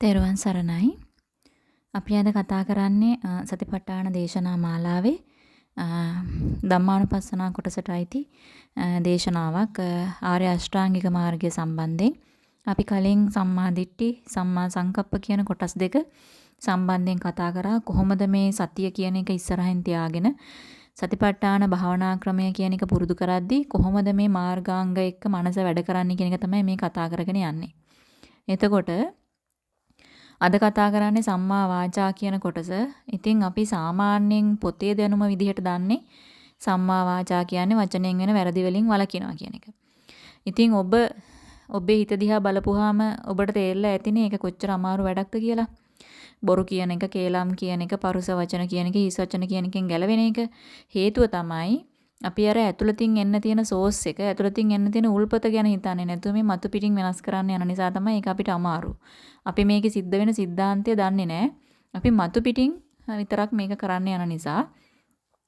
තෙරුවන් සරණයි. අපි අද කතා කරන්නේ සතිපට්ඨාන දේශනා මාලාවේ ධම්මානුපස්සනා කොටසට අයිති දේශනාවක් ආර්ය අෂ්ටාංගික මාර්ගය සම්බන්ධයෙන්. අපි කලින් සම්මා දිට්ඨි, සම්මා සංකප්ප කියන කොටස් දෙක සම්බන්ධයෙන් කතා කරා. කොහොමද මේ සතිය කියන එක ඉස්සරහින් තියාගෙන සතිපට්ඨාන භාවනා ක්‍රමය කියන එක පුරුදු කරද්දී කොහොමද මේ මාර්ගාංග එක්ක මනස වැඩ කරන්නේ කියන එක තමයි මේ කතා කරගෙන යන්නේ. එතකොට අද කතා කරන්නේ සම්මා වාචා කියන කොටස. ඉතින් අපි සාමාන්‍යයෙන් පොතේ දැනුම විදිහට දන්නේ සම්මා වාචා කියන්නේ වචනයෙන් වෙන වැරදි වලින් වළකිනවා කියන එක. ඉතින් ඔබ ඔබේ හිත දිහා බලපුවාම ඔබට තේරෙලා ඇතිනේ ඒක කොච්චර අමාරු වැඩක්ද කියලා. බොරු කියන එක, කේලම් කියන එක, පරුස වචන කියන එක, හිස් වචන කියන එකෙන් ගැලවෙන එක හේතුව තමයි අපි අර ඇතුළතින් එන්න තියෙන සෝස් එක ඇතුළතින් එන්න තියෙන උල්පත ගැන හිතන්නේ නැතුව මේ මතු පිටින් වෙනස් කරන්න යන නිසා තමයි ඒක අපිට අමාරු. අපි මේකේ සිද්ධ වෙන સિદ્ધාන්තය දන්නේ නැහැ. අපි මතු පිටින් විතරක් මේක කරන්න යන නිසා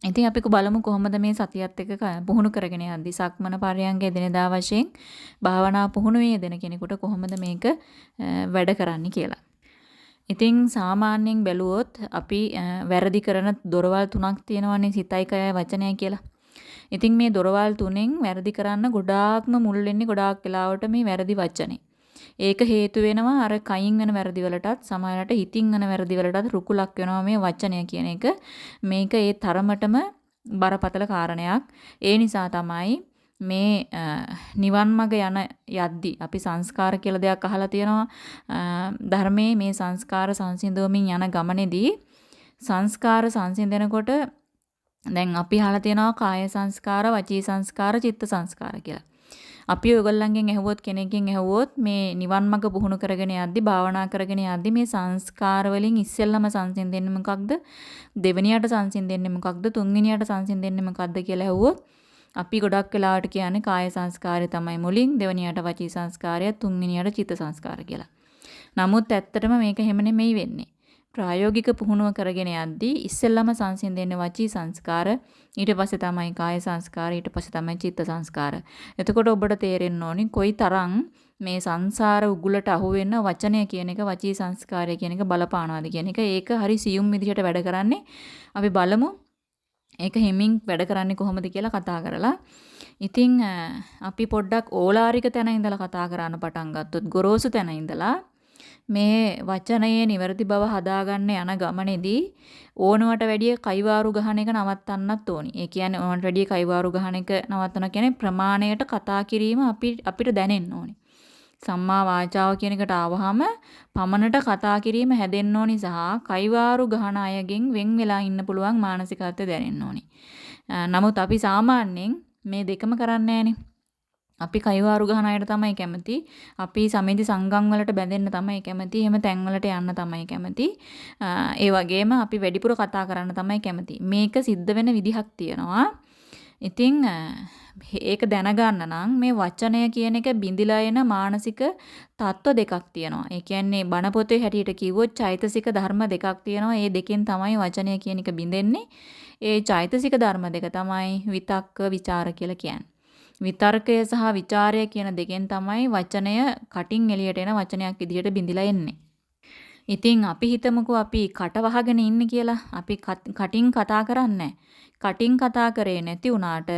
ඉතින් අපි බලමු කොහොමද මේ සතියත් එක්ක පුහුණු කරගෙන යද්දි සක්මන පරයන්ග එදිනෙදා වශයෙන් භාවනා පුහුණුවේ දෙන කෙනෙකුට කොහොමද මේක වැඩ කරන්නේ කියලා. ඉතින් සාමාන්‍යයෙන් බැලුවොත් අපි වැරදි කරන දොරවල් තුනක් තියෙනවානේ සිතයි කයයි වචනයයි කියලා. ඉතින් මේ දොරවල් තුනෙන් වැරදි කරන්න ගොඩාක්ම මුල් වෙන්නේ ගොඩාක් වෙලාවට මේ වැරදි වචනේ. ඒක හේතු වෙනවා අර කයින් වෙන වැරදි වලටත් සමහරවිට හිතින් වෙන වැරදි වලටත් රුකුලක් වෙනවා මේ වචනය කියන එක. මේක ඒ තරමටම බරපතල කාරණයක්. ඒ නිසා තමයි මේ නිවන් මඟ යන යද්දි අපි සංස්කාර කියලා දෙයක් අහලා තියෙනවා ධර්මයේ මේ සංස්කාර සංසිඳවමින් යන ගමනේදී සංස්කාර සංසිඳනකොට දැන් අපි අහලා තියෙනවා කාය සංස්කාර, වචී සංස්කාර, චිත්ත සංස්කාර කියලා. අපි ඔයගොල්ලන්ගෙන් ඇහුවොත් කෙනෙක්ගෙන් ඇහුවොත් මේ නිවන් මඟ පුහුණු කරගෙන යද්දි භාවනා කරගෙන යද්දි මේ සංස්කාර වලින් ඉස්සෙල්ලම සංසිඳෙන්නේ මොකක්ද? දෙවෙනියට සංසිඳෙන්නේ මොකක්ද? තුන්වෙනියට සංසිඳෙන්නේ මොකක්ද කියලා ඇහුවොත් අපි ගොඩක් වෙලාවට කියන්නේ කාය සංස්කාරය තමයි මුලින් දෙවෙනියට වචී සංස්කාරය තුන්වෙනියට චිත්ත සංස්කාර කියලා. නමුත් ඇත්තටම මේක එහෙම නෙමෙයි වෙන්නේ. ප්‍රායෝගික පුහුණුව කරගෙන යද්දී ඉස්සෙල්ලම සංසිඳෙන්නේ වචී සංස්කාර ඊට පස්සේ තමයි කාය සංස්කාර ඊට පස්සේ තමයි චිත්ත සංස්කාර. එතකොට ඔබට තේරෙන්න ඕනි කොයි තරම් මේ සංසාර උගුලට අහු වෙන වචනය කියන එක වචී සංස්කාරය කියන එක බලපානවාද කියන එක ඒක හරි සියුම් විදිහට වැඩ කරන්නේ. අපි බලමු ඒක හිමින් වැඩ කරන්නේ කොහොමද කියලා කතා කරලා. ඉතින් අපි පොඩ්ඩක් ඕලාරික තැන ඉඳලා කතා කරන්න පටන් ගත්තොත් ගොරෝසු තැන ඉඳලා මේ වචනයේ නිවැරදි බව හදාගන්න යන ගමනේදී ඕනවට වැඩිය කයිවාරු ගහන එක නවත්තන්නත් ඕනි. ඒ කියන්නේ ඕනවට වැඩිය කයිවාරු ගහන එක නවත්තන කියන්නේ ප්‍රමාණයට කතා කිරීම අපි අපිට දැනෙන්න ඕනි. සම්මා වාචාව කියන එකට ආවහම පමණට කතා කිරීම හැදෙන්න ඕනි සහ කයිවාරු ගහන අයගෙන් වෙන් වෙලා ඉන්න පුළුවන් මානසිකත්වය දැනෙන්න ඕනි. නමුත් අපි සාමාන්‍යයෙන් මේ දෙකම කරන්නේ නැහනේ. අපි කයිවාරු ගහන අයට තමයි කැමති. අපි සමිති සංගම් වලට බැඳෙන්න තමයි කැමති. එහෙම තැන් වලට යන්න තමයි කැමති. ඒ වගේම අපි වැඩිපුර කතා කරන්න තමයි කැමති. මේක සිද්ධ වෙන විදිහක් තියෙනවා. ඉතින් ඒක දැනගන්න නම් මේ වචනය කියන එක බිඳිලා එන මානසික තත්ත්ව දෙකක් තියෙනවා. ඒ කියන්නේ බණ පොතේ හැටියට කිව්වොත් චෛතසික ධර්ම දෙකක් තියෙනවා. ඒ දෙකෙන් තමයි වචනය කියන එක බිඳෙන්නේ. ඒ චෛතසික ධර්ම දෙක තමයි විතක්ක, ਵਿਚාර කියලා කියන්නේ. විතර්කය සහ ਵਿਚාරය කියන දෙකෙන් තමයි වචනය කටින් එළියට එන වචනයක් විදිහට බිඳිලා එන්නේ. ඉතින් අපි හිතමුකෝ අපි කට වහගෙන ඉන්නේ කියලා. අපි කටින් කතා කරන්නේ කටින් කතා කරේ නැති වුණාට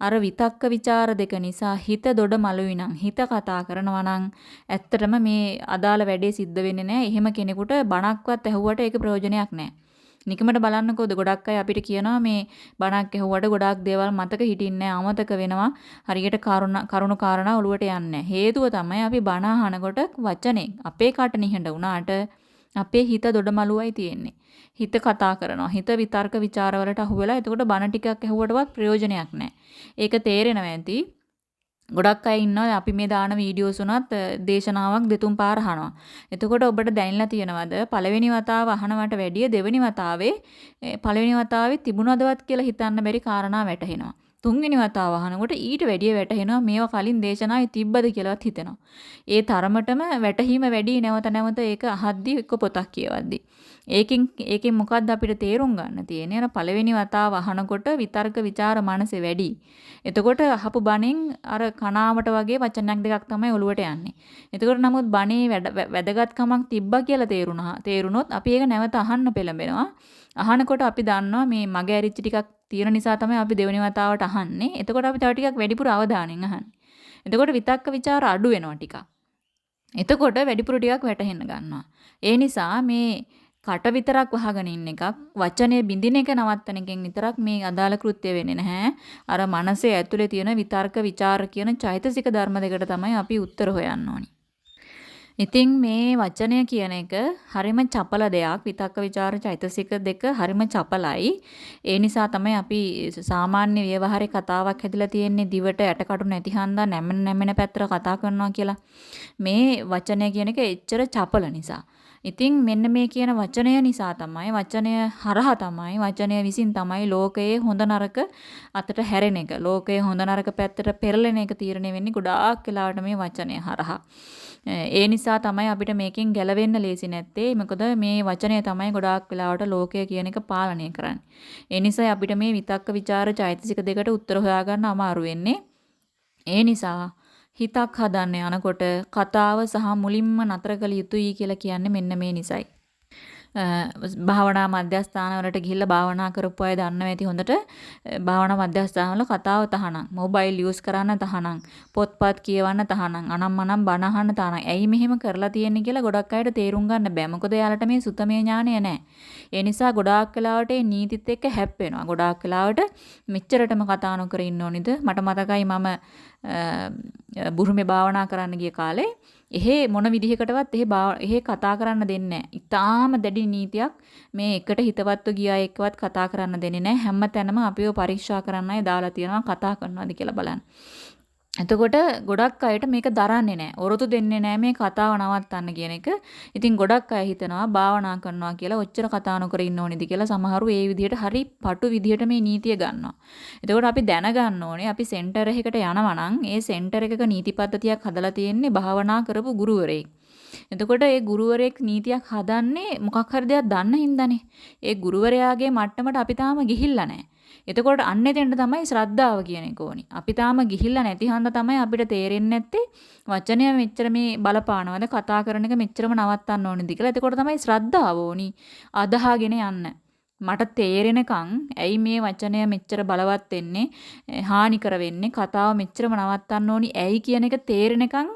අර විතක්ක ਵਿਚාර දෙක නිසා හිත දොඩ මළුයි නම් හිත කතා කරනවා නම් ඇත්තටම මේ අදාළ වැඩේ සිද්ධ වෙන්නේ නැහැ. එහෙම කෙනෙකුට බණක්වත් ඇහුවට ඒක ප්‍රයෝජනයක් නැහැ. නිකමට බලන්නකෝද ගොඩක් අය අපිට කියනවා මේ බණක් ඇහුවට ගොඩාක් දේවල් මතක හිටින්නේ අමතක වෙනවා. හරියට කරුණු කාරණා ඔලුවට යන්නේ හේතුව තමයි අපි බණ අහනකොට වචනේ අපේ කට නිහඬ වුණාට අපේ හිත දොඩමලුවයි තියෙන්නේ. හිත කතා කරනවා. හිත විතර්ක ਵਿਚාරවලට අහු වෙලා එතකොට බණ ටිකක් ඇහුවටවත් ප්‍රයෝජනයක් නැහැ. ඒක තේරෙනවා ඇති. ගොඩක් අය ඉන්නවා අපි මේ දාන වීඩියෝස් උනත් දේශනාවක් දෙතුන් පාර අහනවා. එතකොට ඔබට දැනෙලා තියෙනවද පළවෙනි වතාව අහනවට වැඩිය දෙවෙනි වතාවේ පළවෙනි වතාවේ තිබුණදවත් කියලා හිතන්න බැරි කාරණා වැටහෙනවා. තුන්වෙනි වතාව අහනකොට ඊට වැඩිය වැටහෙනවා මේවා කලින් දේශනාවේ තිබ්බද කියලාත් හිතෙනවා. ඒ තරමටම වැටහීම වැඩි නැවත නැවත ඒක අහද්දි එක්ක පොතක් කියවද්දි. ඒකෙන් ඒකෙන් මොකද්ද අපිට තේරුම් ගන්න තියෙන්නේ? අර පළවෙනි වතාව අහනකොට විතර්ක ਵਿਚාර මනසේ වැඩි. එතකොට අහපු බණෙන් අර කණාවට වගේ වචනයක් දෙකක් තමයි ඔලුවට යන්නේ. එතකොට නමුත් බණේ වැදගත්කමක් තිබ්බා කියලා තේරුණා. තේරුණොත් අපි ඒක නැවත අහන්න පෙළඹෙනවා. අහනකොට අපි දන්නවා මේ මගේ ඇරිච්ච ටිකක් තියෙන නිසා තමයි අපි දෙවෙනි වතාවට අහන්නේ. එතකොට අපි තව ටිකක් වැඩිපුර අවධානයෙන් අහන්නේ. එතකොට විතක්ක ਵਿਚාර අඩු වෙනවා ටිකක්. එතකොට වැඩිපුර ටිකක් වැටහෙන්න ගන්නවා. ඒ නිසා මේ කට විතරක් වහගෙන ඉන්න එකක්. වචනේ බිඳින එක නවත්තන එකෙන් විතරක් මේ අදාළ කෘත්‍ය වෙන්නේ නැහැ. අර මනසේ ඇතුලේ තියෙන විතර්ක ਵਿਚාර කියන චෛතසික ධර්ම දෙකට තමයි අපි උත්තර හොයන්න ඕනි. ඉතින් මේ වචනය කියන එක හරිම චපල දෙයක්. විතක්ක ਵਿਚාර චෛතසික දෙක හරිම චපලයි. ඒ නිසා තමයි අපි සාමාන්‍ය ව්‍යවහාරේ කතාවක් හැදිලා තියෙන්නේ දිවට ඇටකටු නැති හන්දා නැමෙන නැමෙන පැත්තට කතා කරනවා කියලා. මේ වචනය කියන එක එච්චර චපල නිසා. ඉතින් මෙන්න මේ කියන වචනය නිසා තමයි වචනය හරහා තමයි වචනය විසින් තමයි ලෝකයේ හොඳ නරක අතට හැරෙන එක. ලෝකයේ හොඳ නරක පැත්තට පෙරලෙන එක තීරණය වෙන්නේ ගොඩාක් වෙලාවට මේ වචනය හරහා. ඒ නිසා තමයි අපිට මේකෙන් ගැලවෙන්න ලේසි නැත්තේ. මොකද මේ වචනය තමයි ගොඩාක් වෙලාවට ලෝකය කියන එක පාලනය කරන්නේ. ඒ නිසා අපිට මේ විතක්ක ਵਿਚාර චෛතසික දෙකට උත්තර හොයාගන්න අමාරු වෙන්නේ. ඒ නිසා හිතක් හදන්න යනකොට කතාව සහ මුලින්ම නතර කළ යුතුයි කියලා කියන්නේ මෙන්න මේ නිසයි. භාවනා මධ්‍යස්ථාන වලට ගිහිල්ලා භාවනා කරපු අය දන්නවා ඇති හොඳට. භාවනා මධ්‍යස්ථාන වල කතාව තහනම්. මොබයිල් යූස් කරන්න තහනම්. පොත්පත් කියවන්න තහනම්. අනම්මනම් බණ අහන්න තහනම්. ඇයි මෙහෙම කරලා තියෙන්නේ කියලා ගොඩක් අයට තේරුම් ගන්න බෑ. මොකද එයාලට මේ සුතමේ ඥානය නැහැ ඒ නිසා ගොඩාක් වෙලාවට මේ නීතිත් එක්ක හැප්පෙනවා ගොඩාක් වෙලාවට මෙච්චරටම කතා නොකර ඉන්න ඕනිද? මට මතකයි මම බුරුමේ භාවනා කරන්න ගිය කාලේ එහෙ මොන විදිහකටවත් එහෙ එහෙ කතා කරන්න දෙන්නේ නැහැ. ඊටාම දැඩි නීතියක් මේ එකට හිතවත්ව ගියා එක්කවත් කතා කරන්න දෙන්නේ නැහැ. හැම තැනම අපිව පරීක්ෂා කරන්නයි දාලා තියෙනවා කතා කරනවාද කියලා බලන්න. එතකොට ගොඩක් අයට මේක දරන්නේ නැහැ. ඔරොත්තු දෙන්නේ නැහැ මේ කතාව නවත්තන්න කියන එක. ඉතින් ගොඩක් අය හිතනවා භාවනා කරනවා කියලා ඔච්චර කතා නොකර ඉන්න ඕනේද කියලා සමහරු ඒ විදිහට හරි පටු විදිහට මේ නීතිය ගන්නවා. එතකොට අපි දැනගන්න ඕනේ අපි සෙන්ටර් එකකට යනවා නම් ඒ සෙන්ටර් එකක නීති පද්ධතියක් හදලා තියෙන්නේ භාවනා කරපු ගුරුවරයෙක්. එතකොට ඒ ගුරුවරයෙක් නීතියක් හදන්නේ මොකක් හරි දෙයක් දන්න හින්දානේ. ඒ ගුරුවරයාගේ මට්ටමට අපි තාම ගිහිල්ලා නැහැ. එතකොට අන්න එතෙන්ට තමයි ශ්‍රද්ධාව කියන එක ඕනි. අපි තාම ගිහිල්ලා නැති හන්ද තමයි අපිට තේරෙන්නේ නැත්තේ වචනය මෙච්චර මේ බලපානවද කතා කරන එක මෙච්චරම නවත්තන්න ඕනේද කියලා. එතකොට තමයි ශ්‍රද්ධාව ඕනි. අදහාගෙන යන්න. මට තේරෙනකන් ඇයි මේ වචනය මෙච්චර බලවත් වෙන්නේ හානිකර වෙන්නේ කතාව මෙච්චරම නවත්තන්න ඕනි ඇයි කියන එක තේරෙනකන්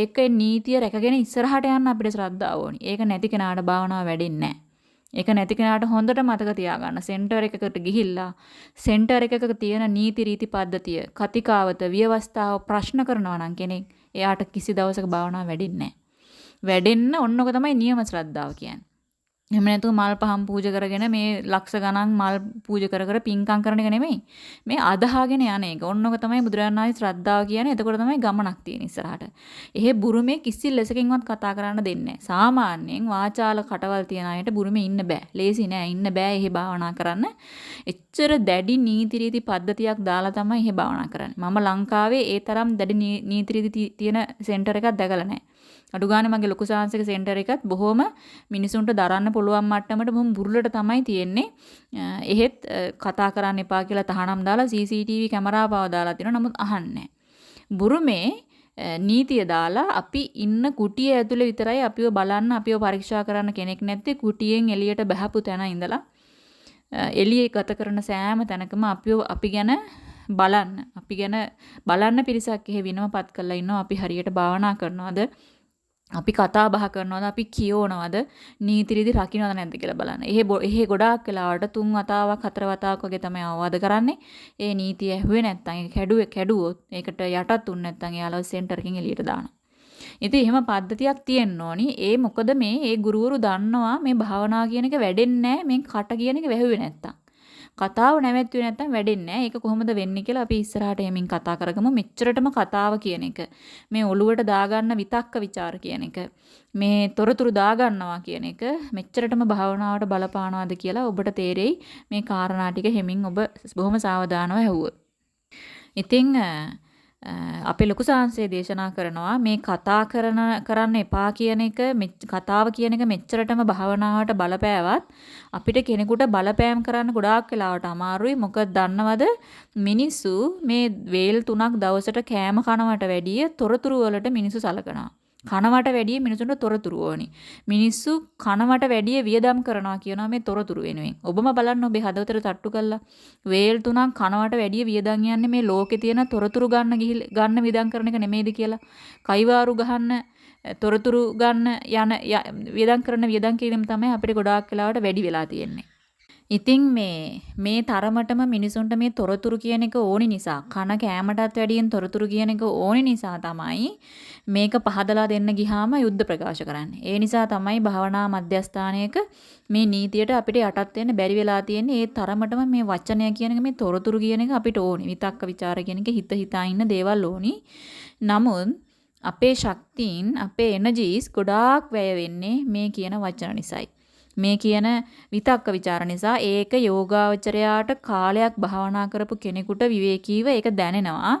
ඒකේ නීතිය රැකගෙන ඉස්සරහට යන්න අපිට ශ්‍රද්ධාව ඕනි. ඒක නැති කෙනාට භාවනාව වැඩෙන්නේ නැහැ. ඒක නැති කෙනාට හොඳට මතක තියාගන්න. සෙන්ටර් එකකට ගිහිල්ලා සෙන්ටර් එකක තියෙන නීති රීති පද්ධතිය, කතිකාවත, ව්‍යවස්ථාව ප්‍රශ්න කරනවා නම් කෙනෙක් එයාට කිසි දවසක භාවනාව වැඩින්නේ නැහැ. වැඩෙන්න ඔන්නක තමයි නියම ශ්‍රද්ධාව කියන්නේ. එහෙම නැතුව මල් පහන් පූජා කරගෙන මේ ලක්ෂ ගණන් මල් පූජා කර කර පින්කම් කරන එක නෙමෙයි. මේ අදහාගෙන යන එක. ඔන්නෝක තමයි බුදුරජාණන් වහන්සේ ශ්‍රද්ධාව කියන්නේ. එතකොට තමයි ගමනක් තියෙන ඉස්සරහට. එහෙ බුරුමේ කිසි ලෙසකින්වත් කතා කරන්න දෙන්නේ සාමාන්‍යයෙන් වාචාල කටවල් තියන අයට බුරුමේ ඉන්න බෑ. ලේසි නෑ ඉන්න බෑ එහෙ භාවනා කරන්න. එච්චර දැඩි නීති රීති පද්ධතියක් දාලා තමයි එහෙ භාවනා කරන්නේ. මම ලංකාවේ ඒ තරම් දැඩි නීති රීති තියෙන සෙන්ටර් එකක් දැකලා නෑ. අඩු ගානේ මගේ ලොකු සාංශික සෙන්ටර් එකත් බොහොම මිනිසුන්ට දරන්න පුළුවන් මට්ටමට බොහොම බුරුලට තමයි තියෙන්නේ. එහෙත් කතා කරන්න එපා කියලා තහනම් දාලා CCTV කැමරා පව දාලා තියෙනවා. නමුත් අහන්නේ බුරුමේ නීතිය දාලා අපි ඉන්න කුටිය ඇතුලේ විතරයි අපිව බලන්න අපිව පරීක්ෂා කරන්න කෙනෙක් නැත්තේ කුටියෙන් එළියට බහපු තැන ඉඳලා. එළියේ ගත කරන සෑම තැනකම අපිව අපි ගැන බලන්න. අපි ගැන බලන්න පිරිසක් එහෙ විනමපත් කරලා ඉන්නවා. අපි හරියට භාවනා කරනවද? අපි කතා බහ කරනවද අපි කියවනවද නීති රීති රකින්නවද නැද්ද කියලා බලන්න. එහෙ එහෙ ගොඩාක් වෙලාවට තුන් වතාවක් හතර වතාවක් වගේ තමයි අවවාද කරන්නේ. ඒ නීතිය ඇහුවේ නැත්නම් ඒක කැඩුවේ කැඩුවොත් ඒකට යටත් උන් නැත්නම් එයාලව සෙන්ටර් එකකින් එළියට දානවා. ඉතින් එහෙම පද්ධතියක් තියෙන්න ඕනි. ඒ මොකද මේ ඒ ගුරුවරු දන්නවා මේ භාවනා කියන එක වැඩෙන්නේ නැහැ. මේ කට කියන එක වැහුවේ නැත්තම්. කතාව නැවැත්තුවේ නැත්තම් වැඩෙන්නේ නැහැ. ඒක කොහොමද වෙන්නේ කියලා අපි ඉස්සරහට එමින් කතා කරගමු. මෙච්චරටම කතාව කියන එක. මේ ඔළුවට දාගන්න විතක්ක ਵਿਚාර කියන එක. මේ තොරතුරු දාගන්නවා කියන එක මෙච්චරටම භාවනාවට බලපානවාද කියලා ඔබට තේරෙයි මේ කාරණා ටික හෙමින් ඔබ බොහොම සාවධානව ඇහුවොත්. ඉතින් අපේ ලොකු සාංශය දේශනා කරනවා මේ කතා කරන කරන්න එපා කියන එක කතාව කියන එක මෙච්චරටම භාවනාවට බලපෑවත් අපිට කෙනෙකුට බලපෑම් කරන්න ගොඩාක් වෙලාවට අමාරුයි. මොකද දන්නවද? මිනිස්සු මේ වේල් තුනක් දවසට කෑම කනවට වැඩිය තොරතුරු වලට මිනිස්සු සලකනවා. කනවට වැඩිය මිනිසුන්ට තොරතුරු ඕනි. මිනිස්සු කනවට වැඩිය වියදම් කරනවා කියනවා මේ තොරතුරු වෙනුවෙන්. ඔබම බලන්න ඔබේ හදවතට තට්ටු කළා. වේල් තුනක් කනවට වැඩිය වියදම් යන්නේ මේ ලෝකේ තියෙන තොරතුරු ගන්න ගන්න වියදම් කරන එක නෙමෙයිද කියලා. කයිවාරු ගහන්න තොරතුරු ගන්න යන වියදම් කරන වියදම් කිරීම තමයි අපිට ගොඩාක් වෙලාවට වැඩි වෙලා තියෙන්නේ. ඉතින් මේ මේ තරමටම මිනිසුන්ට මේ තොරතුරු කියන එක ඕනි නිසා කන කෑමටත් වැඩියෙන් තොරතුරු කියන එක ඕනි නිසා තමයි මේක පහදලා දෙන්න ගියාම යුද්ධ ප්‍රකාශ කරන්නේ. ඒ නිසා තමයි භාවනා මධ්‍යස්ථානයක මේ නීතියට අපිට යටත් වෙන්න බැරි වෙලා තියෙන්නේ. ඒ තරමටම මේ වචනය කියන එක මේ තොරතුරු කියන එක අපිට ඕනි. විතක්ක ਵਿਚාර කියන එක හිත හිතා ඉන්න දේවල් ඕනි. නමුත් අපේ ශක්තියින් අපේ එනර්ජිස් ගොඩාක් වැය වෙන්නේ මේ කියන වචන නිසායි. මේ කියන විතක්ක ਵਿਚාර නිසා ඒක යෝගාවචරයාට කාලයක් භාවනා කරපු කෙනෙකුට විවේකීව ඒක දැනෙනවා.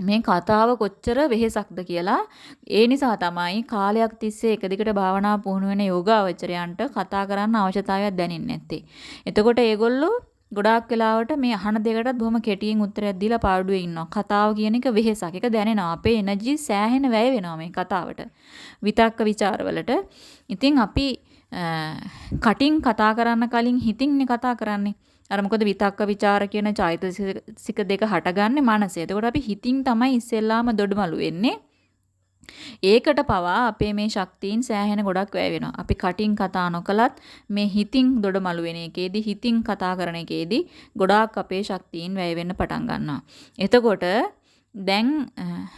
මේ කතාව කොච්චර වෙහෙසක්ද කියලා ඒ නිසා තමයි කාලයක් තිස්සේ එක දිගට භාවනා පුහුණු වෙන යෝගාවචරයන්ට කතා කරන්න අවශ්‍යතාවයක් දැනෙන්නේ නැත්තේ. එතකොට ඒගොල්ලෝ ගොඩාක් වෙලාවට මේ අහන දෙකටත් බොහොම කෙටියෙන් උත්තරයක් දීලා පාඩුවේ ඉන්නවා. කතාව කියන එක වෙහෙසක්. ඒක දැනෙනවා. අපේ එනර්ජි සෑහෙන වැය වෙනවා මේ කතාවට. විතක්ක ਵਿਚාරවලට. ඉතින් අපි කටින් කතා කරන්න කලින් හිතින්නේ කතා කරන්නේ. අර මොකද විතක්ක ਵਿਚාර කියන චෛතසික දෙක හටගන්නේ මනසේ. එතකොට අපි හිතින් තමයි ඉස්සෙල්ලාම දොඩමලු වෙන්නේ. ඒකට පවා අපේ මේ ශක්තියින් සෑහෙන ගොඩක් වැය වෙනවා. අපි කටින් කතා නොකලත් මේ හිතින් දොඩමලු වෙන එකේදී හිතින් කතා කරන එකේදී ගොඩාක් අපේ ශක්තියින් වැය වෙන්න පටන් ගන්නවා. එතකොට දැන්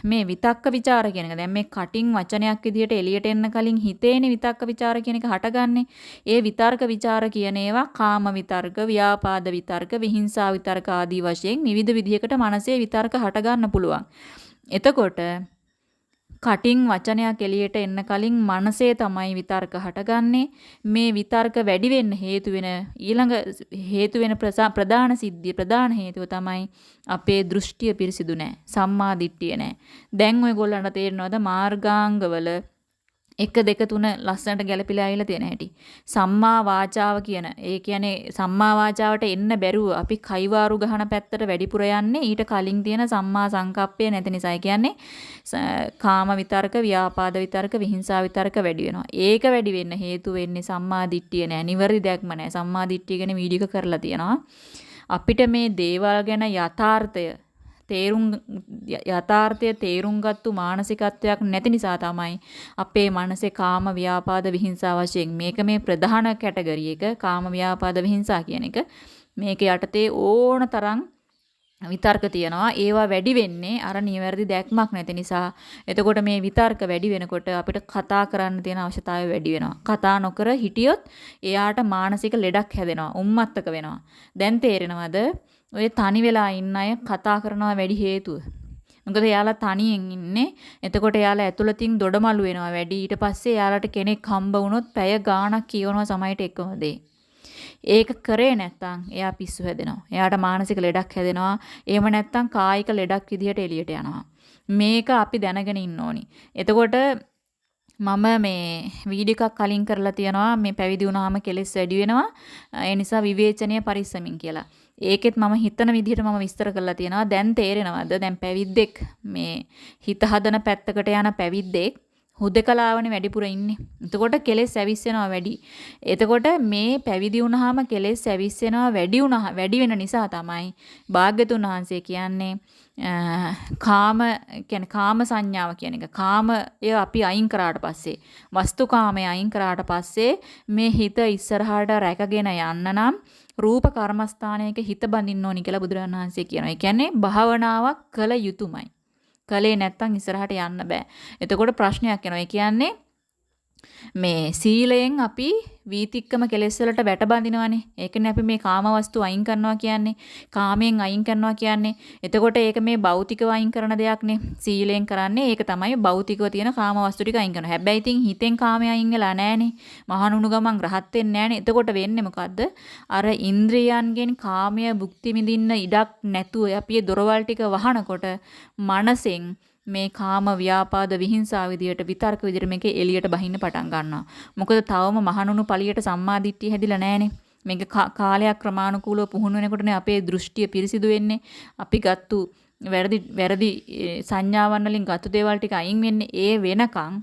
මේ විතක්ක ਵਿਚාර කියන එක දැන් මේ කටින් වචනයක් විදිහට එළියට එන්න කලින් හිතේනේ විතක්ක ਵਿਚාර කියන එක හටගන්නේ. ඒ විතර්ක ਵਿਚාර කියන ඒවා කාම විතර්ක, ව්‍යාපාද විතර්ක, විහිංසා විතර්ක ආදී වශයෙන් විවිධ විදිහකට මනසේ විතර්ක හටගන්න පුළුවන්. එතකොට කටින් වචනයක් එළියට එන්න කලින් මනසේ තමයි විතර්ක හටගන්නේ. මේ විතර්ක වැඩි වෙන්න හේතු වෙන ඊළඟ හේතු වෙන ප්‍රධාන සිද්ධිය ප්‍රධාන හේතුව තමයි අපේ දෘෂ්ටිය පිරිසිදු නැහැ. සම්මා දිට්ඨිය නැහැ. දැන් ඔයගොල්ලන්ට තේරෙනවද මාර්ගාංගවල 1 2 3 ලස්සනට ගැලපිලා ආවිලා තියෙන හැටි. සම්මා වාචාව කියන ඒ කියන්නේ සම්මා වාචාවට එන්න බැරුව අපි කයිවාරු ගහන පැත්තට වැඩිපුර යන්නේ ඊට කලින් තියෙන සම්මා සංකප්පය නැති නිසා. ඒ කියන්නේ කාම විතරක, ව්‍යාපාද විතරක, විහිංසා විතරක වැඩි වෙනවා. ඒක වැඩි වෙන්න හේතු වෙන්නේ සම්මා දිට්ඨිය නෑ. නිවැරදි දැක්ම නෑ. සම්මා දිට්ඨිය ගැන වීඩියෝ කරලා තියෙනවා. අපිට මේ දේවල් ගැන යථාර්ථය තේරුම් යථාර්ථය තේරුම් ගත්තු මානසිකත්වයක් නැති නිසා තමයි අපේ මනසේ කාම ව්‍යාපාද විහිංසා වශයෙන් මේක මේ ප්‍රධාන කැටගරි එක කාම ව්‍යාපාද විහිංසා කියන එක. මේක යටතේ ඕන තරම් විතර්ක තියනවා. ඒවා වැඩි වෙන්නේ අර නිවැරදි දැක්මක් නැති නිසා. එතකොට මේ විතර්ක වැඩි වෙනකොට අපිට කතා කරන්න තියෙන අවශ්‍යතාවය වැඩි වෙනවා. කතා නොකර හිටියොත් එයාට මානසික ලෙඩක් හැදෙනවා. උම්මත්තක වෙනවා. දැන් තේරෙනවද? ඔය තනි වෙලා ඉන්න අය කතා කරනවා වැඩි හේතුව. මොකද එයාලා තනියෙන් ඉන්නේ. එතකොට එයාලා ඇතුළතින් දොඩමලු වෙනවා වැඩි. ඊට පස්සේ එයාලට කෙනෙක් හම්බ වුණොත් පැය ගාණක් කියවනවා සමහරට එකම දේ. ඒක කරේ නැත්තම් එයා පිස්සු හැදෙනවා. එයාට මානසික ලෙඩක් හැදෙනවා. එහෙම නැත්තම් කායික ලෙඩක් විදිහට එළියට යනවා. මේක අපි දැනගෙන ඉන්න ඕනි. එතකොට මම මේ වීඩියෝ එකක් කලින් කරලා තියනවා මේ පැවිදි වුණාම කෙලෙස් වැඩි වෙනවා. ඒ නිසා විවේචනීය පරිස්සමින් කියලා. ඒකෙත් මම හිතන විදිහට මම විස්තර කරලා තියෙනවා. දැන් තේරෙනවද? දැන් පැවිද්දෙක් මේ හිත හදන පැත්තකට යන පැවිද්දෙක් හුදකලාවනේ වැඩිපුර ඉන්නේ. එතකොට කෙලෙස් ඇවිස්සෙනවා වැඩි. එතකොට මේ පැවිදි වුණාම කෙලෙස් ඇවිස්සෙනවා වැඩි වුණා වැඩි වෙන නිසා තමයි භාග්‍යතුන් වහන්සේ කියන්නේ කාම කියන්නේ කාම සංඥාව කියන එක. කාමය අපි අයින් කරාට පස්සේ වස්තුකාමය අයින් කරාට පස්සේ මේ හිත ඉස්සරහට රැකගෙන යන්න නම් රූප කර්මස්ථානයක හිත බඳින්න ඕනි කියලා බුදුරජාණන් වහන්සේ කියනවා. ඒ කියන්නේ භාවනාවක් කළ යුතුයමයි. කලේ නැත්තම් ඉස්සරහට යන්න බෑ. එතකොට ප්‍රශ්නයක් එනවා. ඒ කියන්නේ මේ සීලයෙන් අපි වීතික්කම කෙලෙස් වලට වැටබඳිනවානේ. ඒකනේ අපි මේ කාමවස්තු අයින් කරනවා කියන්නේ. කාමයෙන් අයින් කරනවා කියන්නේ. එතකොට ඒක මේ භෞතිකව අයින් කරන දෙයක්නේ. සීලයෙන් කරන්නේ ඒක තමයි භෞතිකව තියෙන කාමවස්තු ටික අයින් කරනවා. හැබැයි ඉතින් හිතෙන් කාමය අයින් වෙලා නැහනේ. මහණුණු ගමන් රහත් වෙන්නේ නැහනේ. එතකොට වෙන්නේ මොකද්ද? අර ඉන්ද්‍රියයන්ගෙන් කාමය භුක්ති විඳින්න ඉඩක් නැතුව අපි දොරවල් ටික වහනකොට මනසෙන් මේ කාම ව්‍යාපාද විහිංසාව විදියට විතර්ක විදියට මේකේ එළියට බහින්න පටන් ගන්නවා. මොකද තවම මහණුණු පළියට සම්මාදිට්ඨිය හැදිලා නැහනේ. මේක කාලයක් ක්‍රමානුකූලව පුහුණු වෙනකොටනේ අපේ දෘෂ්ටිය පිරිසිදු වෙන්නේ. අපි ගත්තු වැරදි වැරදි සංඥාවන් වලින් ගත්තු දේවල් ටික අයින් වෙන්නේ ඒ වෙනකන්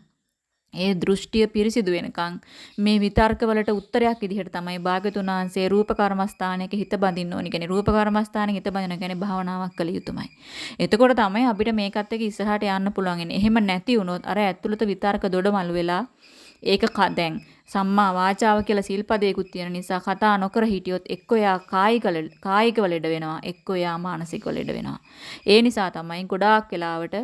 ඒ දෘෂ්ටිය පිරිසිදු වෙනකන් මේ විතර්කවලට උත්තරයක් විදිහට තමයි භාගතුන් වහන්සේ රූප කර්මස්ථානයක හිත බඳින්න ඕනි. කියන්නේ රූප කර්මස්ථානයක හිත බඳින කියන්නේ භාවනාවක් කළ යුතුමයි. එතකොට තමයි අපිට මේකත් එක්ක ඉස්සරහට යන්න පුළුවන් ඉන්නේ. එහෙම නැති වුණොත් අර ඇතුළත විතර්ක දොඩමළු වෙලා ඒක දැන් සම්මා වාචාව කියලා සිල්පදයකුත් තියෙන නිසා කතා නොකර හිටියොත් එක්ක එයා කායික කායිකව ලෙඩ වෙනවා එක්ක එයා මානසිකව ලෙඩ වෙනවා. ඒ නිසා තමයි ගොඩාක් වෙලාවට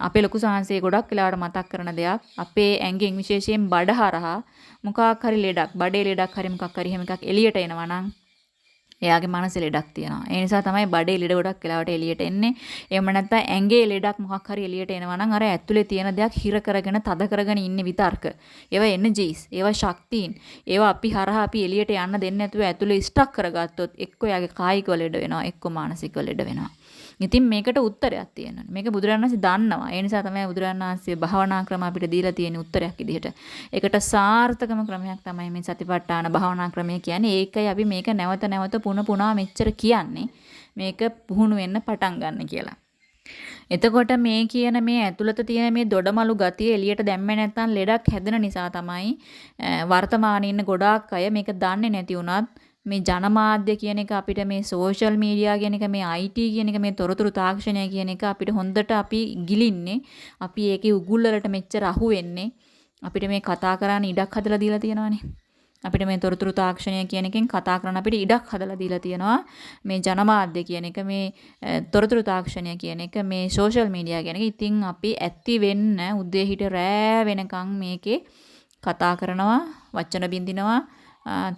අපේ ලොකු සාංශේ ගොඩක් වෙලාවට මතක් කරන දෙයක් අපේ ඇඟෙන් විශේෂයෙන් බඩ හරහා මොකක් හරි ලෙඩක් බඩේ ලෙඩක් හරි මොකක් හරි එහෙම එකක් එළියට එනවා නම් එයාගේ මනසේ ලෙඩක් තියෙනවා. ඒ නිසා තමයි බඩේ ලෙඩ ගොඩක් වෙලාවට එළියට එන්නේ. එහෙම නැත්නම් ඇඟේ ලෙඩක් මොකක් හරි එළියට එනවා නම් අර ඇතුලේ තියෙන දෙයක් හිර කරගෙන තද කරගෙන ඉන්නේ විතර්ක. ඒවා එනර්ජීස්, ඒවා ශක්තියින්. ඒවා අපි හරහා අපි එළියට යන්න දෙන්නේ නැතුව ඇතුලේ ස්ටක් කරගත්තොත් එක්ක එයාගේ කායික ලෙඩ වෙනවා, එක්ක මානසික ලෙඩ වෙනවා. ඉතින් මේකට උත්තරයක් තියෙනවා. මේක බුදුරජාණන් වහන්සේ දන්නවා. ඒ නිසා තමයි බුදුරජාණන් වහන්සේ භාවනා ක්‍රම අපිට දීලා තියෙන උත්තරයක් විදිහට. ඒකට සාර්ථකම ක්‍රමයක් තමයි මේ සතිපට්ඨාන භාවනා ක්‍රමය කියන්නේ. ඒකයි අපි මේක නැවත නැවත පුන පුනා මෙච්චර කියන්නේ. මේක පුහුණු වෙන්න පටන් ගන්න කියලා. එතකොට මේ කියන මේ ඇතුළත තියෙන මේ දොඩමලු ගතිය එළියට දැම්මේ නැත්නම් ලෙඩක් හැදෙන නිසා තමයි වර්තමානයේ ඉන්න ගොඩාක් අය මේක දන්නේ නැති වුණත් මේ ජනමාධ්‍ය කියන එක අපිට මේ සෝෂල් මීඩියා කියන එක මේ IT කියන එක මේ තොරතුරු තාක්ෂණය කියන එක අපිට හොඳට අපි ගිලින්නේ. අපි ඒකේ උගුල් වලට මෙච්චර අහු වෙන්නේ. අපිට මේ කතා කරන්න ඉඩක් හදලා දීලා තියෙනවානේ. අපිට මේ තොරතුරු තාක්ෂණය කියන එකෙන් කතා කරන්න අපිට ඉඩක් හදලා දීලා තියෙනවා. මේ ජනමාධ්‍ය කියන එක මේ තොරතුරු තාක්ෂණය කියන එක මේ සෝෂල් මීඩියා කියන එක ඉතින් අපි ඇත්ති වෙන්න උදේ හිට රෑ වෙනකන් මේකේ කතා කරනවා වචන බින්දිනවා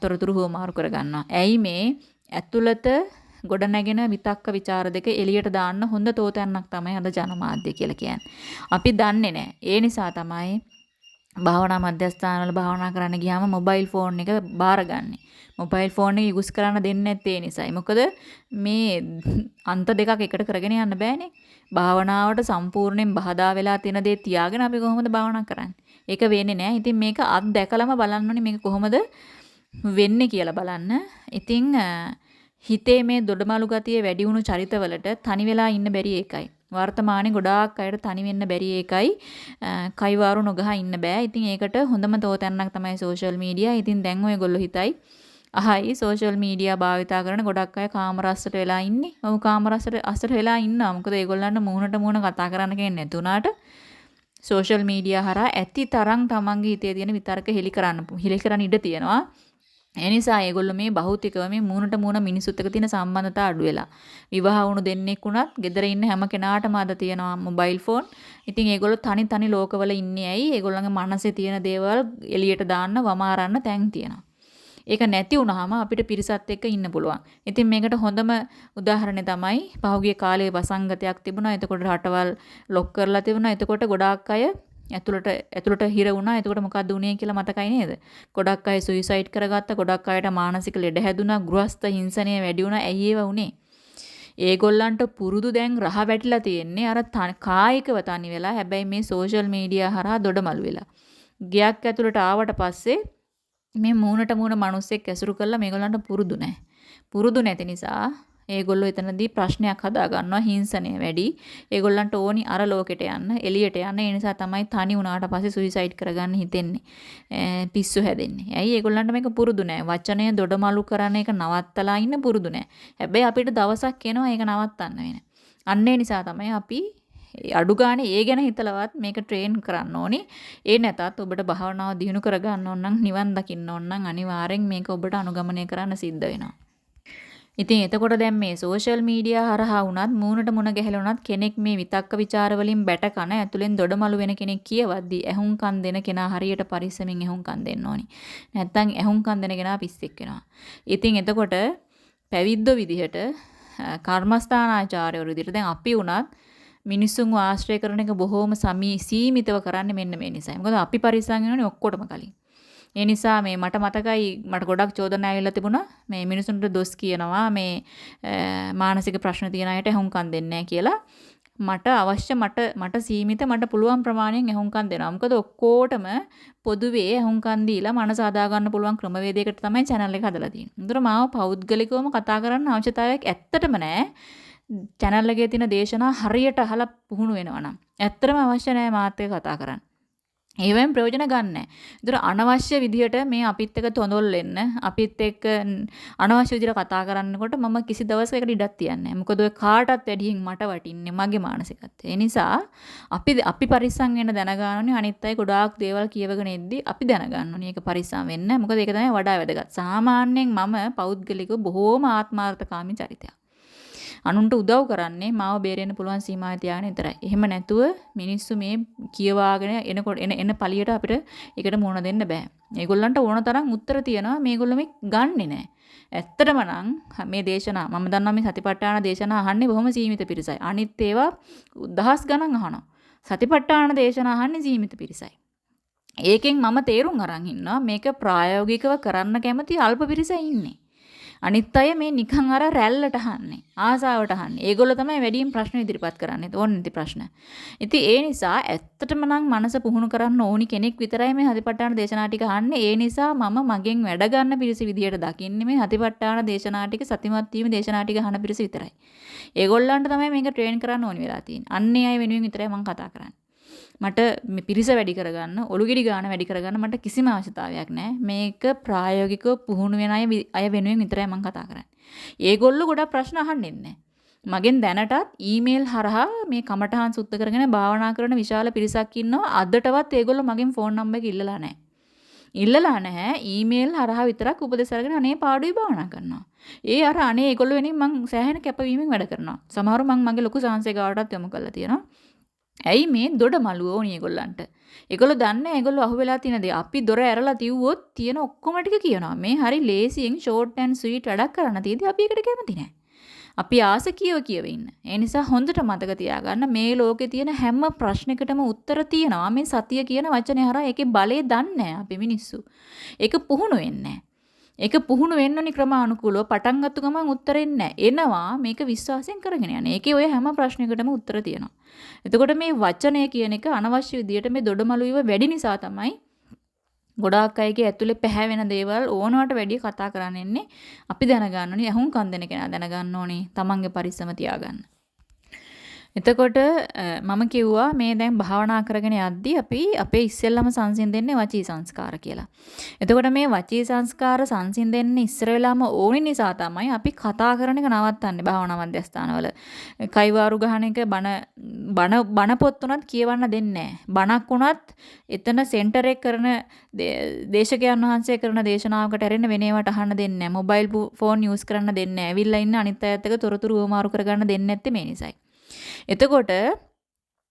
තොරතුරු හුවමාරු කරගන්නවා. ඇයි මේ ඇතුළත ගොඩනැගෙන විතක්ක ਵਿਚාර දෙක එළියට දාන්න හොඳ තෝතැන්නක් තමයි අද ජනමාධ්‍ය කියලා කියන්නේ. අපි දන්නේ නැහැ. ඒ නිසා තමයි භාවනා මධ්‍යස්ථානවල භාවනා කරන්න ගියාම මොබයිල් ෆෝන් එක බාරගන්නේ. මොබයිල් ෆෝන් එක යූස් කරන්න දෙන්නේ නැත්තේ ඒ නිසායි. මොකද මේ අන්ත දෙකක් එකට කරගෙන යන්න බෑනේ. භාවනාවට සම්පූර්ණයෙන් බහදා වෙලා තියෙන දේ තියාගෙන අපි කොහොමද භාවනා කරන්නේ? ඒක වෙන්නේ නැහැ. ඉතින් මේක අත් දැකලම බලන්න ඕනේ මේක කොහොමද වෙන්නේ කියලා බලන්න. ඉතින් හිතේ මේ දොඩමලු ගතිය වැඩි වුණු චරිතවලට තනි වෙලා ඉන්න බැරි එකයි. වර්තමානයේ ගොඩාක් අයට තනි වෙන්න බැරි එකයි. කයිවාරු නොගහ ඉන්න බෑ. ඉතින් ඒකට හොඳම තෝතැන්නක් තමයි සෝෂල් මීඩියා. ඉතින් දැන් ඔයගොල්ලෝ හිතයි අහයි සෝෂල් මීඩියා භාවිතා කරන ගොඩක් අය කාමරස්සට වෙලා ඉන්නේ. මම කාමරස්සට අස්සට වෙලා ඉන්නවා. මොකද ඒගොල්ලන්ට මූණට මූණ කතා කරන්න කෙනෙක් නැතුණාට සෝෂල් මීඩියා හරහා ඇති තරම් තමන්ගේ හිතේ තියෙන විතර්ක හෙලි කරන්න හෙලි කරන්න ඉඩ තියෙනවා. ඒ නිසා ඒගොල්ලෝ මේ භෞතිකව මේ මූණට මූණ මිනිසුත් එක්ක තියෙන සම්බන්ධතා අඩු වෙලා. විවාහ වුණු දෙන්නෙක් වුණත් ගෙදර ඉන්න හැම කෙනාටම අද තියෙනවා මොබයිල් ෆෝන්. ඉතින් ඒගොල්ලෝ තනි තනි ලෝකවල ඉන්නේ ඇයි? ඒගොල්ලන්ගේ මනසේ තියෙන දේවල් එළියට දාන්න වමාරන්න තැන් තියෙනවා. ඒක නැති වුනහම අපිට පිරිසත් එක්ක ඉන්න පුළුවන්. ඉතින් මේකට හොඳම උදාහරණය තමයි පහුගිය කාලේ වසංගතයක් තිබුණා. එතකොට රටවල් ලොක් කරලා තිබුණා. එතකොට ගොඩාක් අය ඇතුළට ඇතුළට හිර වුණා. එතකොට මොකක්ද උනේ කියලා මතකයි නේද? ගොඩක් අය සුයිසයිඩ් කරගත්තා. ගොඩක් අයට මානසික ලෙඩ හැදුනා. ගෘහස්ත හිංසනය වැඩි වුණා. ඇයි ඒව උනේ? ඒගොල්ලන්ට පුරුදු දැන් රහ වැටිලා තියෙන්නේ අර කායිකව තනි වෙලා හැබැයි මේ සෝෂල් මීඩියා හරහා දොඩමළු වෙලා. ගයක් ඇතුළට ආවට පස්සේ මේ මූණට මූණ මිනිස්සෙක් ඇසුරු කළා මේගොල්ලන්ට පුරුදු නැහැ. පුරුදු නැති නිසා ඒගොල්ලෝ එතනදී ප්‍රශ්නයක් හදා ගන්නවා හිංසනය වැඩි. ඒගොල්ලන්ට ඕනි අර ලෝකෙට යන්න, එළියට යන්න. ඒ නිසා තමයි තනි වුණාට පස්සේ සුයිසයිඩ් කරගන්න හිතෙන්නේ. පිස්සු හැදෙන්නේ. ඇයි ඒගොල්ලන්ට මේක පුරුදු නෑ. වචනය දොඩමලු කරන එක නවත්තලා ඉන්න පුරුදු නෑ. හැබැයි අපිට දවසක් එනවා ඒක නවත්තන්න වෙන. අන්න ඒ නිසා තමයි අපි අඩු ගානේ ඒ ගැන හිතලවත් මේක ට්‍රේන් කරන්න ඕනේ. ඒ නැතත් ඔබට භාවනාව දියුණු කරගන්න ඕන නම් නිවන් දකින්න ඕන නම් අනිවාර්යෙන් මේක ඔබට අනුගමනය කරන්න සිද්ධ වෙනවා. ඉතින් එතකොට දැන් මේ සෝෂල් මීඩියා හරහා වුණත් මූණට මුණ ගැහලා වුණත් කෙනෙක් මේ විතක්ක ਵਿਚාර වලින් බැට කන ඇතුලෙන් දොඩමලු වෙන කෙනෙක් කියවද්දි ඇහුම්කන් දෙන කෙනා හරියට පරිස්සමින් ඇහුම්කන් දෙන්න ඕනි. නැත්තම් ඇහුම්කන් දෙන කෙනා පිස්සෙක් වෙනවා. ඉතින් එතකොට පැවිද්දෝ විදිහට කර්මස්ථානාචාර්යවරු විදිහට දැන් අපි වුණත් මිනිස්සුන්ව ආශ්‍රය කරන එක බොහොම සමී සීමිතව කරන්න මෙන්න මේ නිසායි. මොකද අපි පරිස්සම් වෙනවනේ ඔක්කොටම කලින්. ඒ නිසා මේ මට මතකයි මට ගොඩක් චෝදනා ඇවිල්ලා තිබුණා මේ මිනිසුන්ට දොස් කියනවා මේ මානසික ප්‍රශ්න තියෙන අයට හුම්කම් දෙන්නේ කියලා. මට අවශ්‍ය මට මට සීමිත මට පුළුවන් ප්‍රමාණයෙන් එහුම්කම් දෙනවා. මොකද ඔක්කොටම පොදුවේ එහුම්කම් දීලා මනස හදා ගන්න පුළුවන් ක්‍රමවේදයකට තමයි channel එක හදලා තියෙන්නේ. උන්තර මාව පෞද්ගලිකවම කතා කරන්න අවශ්‍යතාවයක් ඇත්තටම නැහැ. channel එකේ තියෙන දේශනා හරියට අහලා පුහුණු වෙනවා නම්. ඇත්තටම අවශ්‍ය නැහැ මාත් එක්ක කතා කරන්න. ඒවෙන් ප්‍රයෝජන ගන්න. ඒතර අනවශ්‍ය විදිහට මේ අපිත් එක්ක තොඳොල් වෙන්න, අපිත් එක්ක අනවශ්‍ය විදිහට කතා කරන්නකොට මම කිසි දවසක ඒකට ඉඩක් තියන්නේ නැහැ. මොකද ඔය කාටත් වැඩියෙන් මට වටින්නේ මගේ මානසිකත්වය. ඒ නිසා අපි අපි පරිස්සම් වෙන්න දැනගන්න ඕනේ අනිත් අය ගොඩාක් දේවල් කියවගෙන එද්දි අපි දැනගන්න ඕනේ ඒක පරිස්සම් වෙන්න. මොකද ඒක තමයි වඩා වැදගත්. සාමාන්‍යයෙන් මම පෞද්ගලිකව බොහෝම ආත්මාර්ථකාමී චරිතයක්. අනුන්ට උදව් කරන්නේ මාව බේරෙන්න පුළුවන් සීමාවේ තියාගෙන විතරයි. එහෙම නැතුව මිනිස්සු මේ කියවාගෙන එනකොට එන එන පළියට අපිට ඒකට මුහුණ දෙන්න බෑ. මේගොල්ලන්ට ඕන තරම් උත්තර තියෙනවා මේගොල්ලෝ මේ ගන්නෙ නෑ. ඇත්තටම නම් මේ දේශනා මම දන්නවා මේ සතිපට්ඨාන දේශනා අහන්නේ බොහොම සීමිත පිරිසයි. අනිත් ඒවා දහස් ගණන් අහනවා. සතිපට්ඨාන දේශනා අහන්නේ සීමිත පිරිසයි. ඒකෙන් මම තේරුම් අරන් ඉන්නවා මේක ප්‍රායෝගිකව කරන්න කැමති අල්ප පිරිසයි ඉන්නේ. අනිත් අය මේ නිකන් අර රැල්ලට අහන්නේ. ආසාවට අහන්නේ. ඒගොල්ලෝ තමයි වැඩියෙන් ප්‍රශ්න ඉදිරිපත් කරන්නේ. ඕන නැති ප්‍රශ්න. ඉතින් ඒ නිසා ඇත්තටම නම් මනස පුහුණු කරන්න ඕනි කෙනෙක් විතරයි මේ හතිපට්ඨාන දේශනා ටික අහන්නේ. ඒ නිසා මම මගෙන් වැඩ ගන්න පිරිස විදියට දකින්නේ මේ හතිපට්ඨාන දේශනා ටික සතිමත් වීම දේශනා ටික අහන පිරිස විතරයි. ඒගොල්ලන්ට තමයි මේක ට්‍රේන් කරන්න ඕනි වෙලා තියෙන්නේ. අන්නේ අය වෙනුවෙන් විතරයි මම කතා කරන්නේ. මට පිරිස වැඩි කරගන්න, ඔලුගිඩි ගාන වැඩි කරගන්න මට කිසිම අවශ්‍යතාවයක් නැහැ. මේක ප්‍රායෝගිකව පුහුණු වෙන අය අය වෙනුවෙන් විතරයි මම කතා කරන්නේ. ඒගොල්ලෝ ගොඩක් ප්‍රශ්න අහන්නේ නැහැ. මගෙන් දැනටත් ඊමේල් හරහා මේ කමටහන් සුද්ධ කරගෙන භාවනා කරන විශාල පිරිසක් ඉන්නවා. අදටවත් ඒගොල්ලෝ මගෙන් ෆෝන් නම්බර් එක ඉල්ලලා නැහැ. ඉල්ලලා නැහැ ඊමේල් හරහා විතරක් උපදෙස් අරගෙන අනේ පාඩුවේ භාවනා කරනවා. ඒ අර අනේ ඒගොල්ලෝ වෙනින් මං සෑහෙන කැපවීමෙන් වැඩ කරනවා. සමහරව මං මගේ ලොකු සංසය ගාවටත් යොමු කරලා තියෙනවා. ඇයි මේ දොඩ මළුව ඕනි ඒගොල්ලන්ට. ඒගොල්ලෝ දන්නේ ඒගොල්ලෝ අහුවෙලා තියෙන දේ. අපි දොර ඇරලා තිව්වොත් තියෙන ඔක්කොම ටික කියනවා. මේ හරි ලේසියෙන් ෂෝට් ඇන්ඩ් ස්වීට් වැඩක් කරන්න තියෙදි අපි ඒකට කැමති නැහැ. අපි ආස කියව කියව ඉන්න. ඒ නිසා හොඳට මතක තියාගන්න මේ ලෝකේ තියෙන හැම ප්‍රශ්නයකටම උත්තර තියෙනවා. මේ සතිය කියන වචනේ හරහා ඒකේ බලය දන්නේ අපි මිනිස්සු. ඒක පුහුණු වෙන්නේ ඒක පුහුණු වෙන්න ඕනි ක්‍රමානුකූලව පටන් ගත්ත ගමන් උත්තරෙන්නේ එනවා මේක විශ්වාසයෙන් කරගෙන යන්න. ඒකේ ඔය හැම ප්‍රශ්නයකටම උත්තර තියෙනවා. එතකොට මේ වචනය කියන එක අනවශ්‍ය විදියට මේ දොඩමලුව වැඩි නිසා තමයි ගොඩාක් අයගේ ඇතුලේ පැහැවෙන දේවල් ඕනවට වැඩිය කතා කරන්න අපි දැනගන්න ඕනේ ඇහුම් කන් දෙන කෙනා දැනගන්න ඕනේ තමන්ගේ පරිස්සම තියාගන්න. එතකොට මම කිව්වා මේ දැන් භාවනා කරගෙන යද්දී අපි අපේ ඉස්සෙල්ලම සංසිඳෙන්නේ වචී සංස්කාර කියලා. එතකොට මේ වචී සංස්කාර සංසිඳෙන්නේ ඉස්සර වෙලාම ඕනි නිසා තමයි අපි කතා කරන එක නවත්තන්නේ භාවනා මධ්‍යස්ථානවල. කයිවාරු ගහන එක බණ බණ බණ පොත් උනත් කියවන්න දෙන්නේ බණක් උනත් එතන සෙන්ටර් එක කරන දේශකයන් වහන්සේ කරන දේශනාවකට ඇරෙන්න වෙන ඒවාට අහන්න දෙන්නේ නැහැ. මොබයිල් ෆෝන් යූස් කරන්න දෙන්නේ නැහැ. ඇවිල්ලා ඉන්න අනිත් අයත් එක්ක තොරතුරු උවමාරු කරගන්න දෙන්නේ නැත්තේ මේ නිසායි. එතකොට